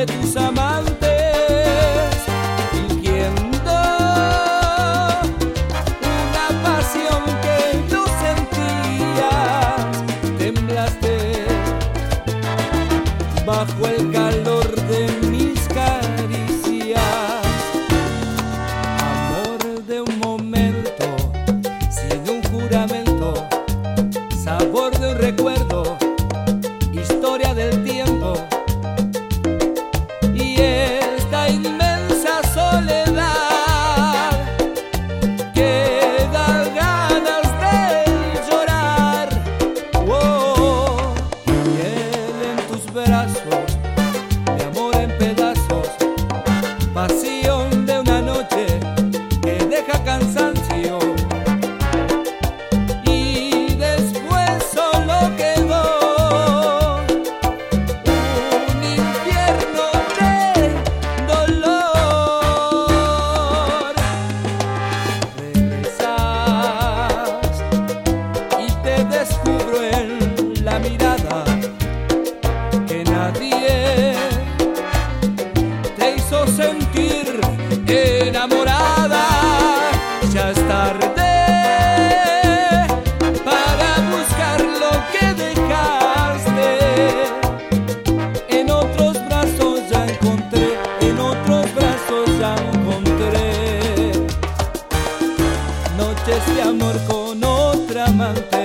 de tus amantes, fingiendo una pasión que no sentías, temblaste bajo el calor de mi este amor con otra amante.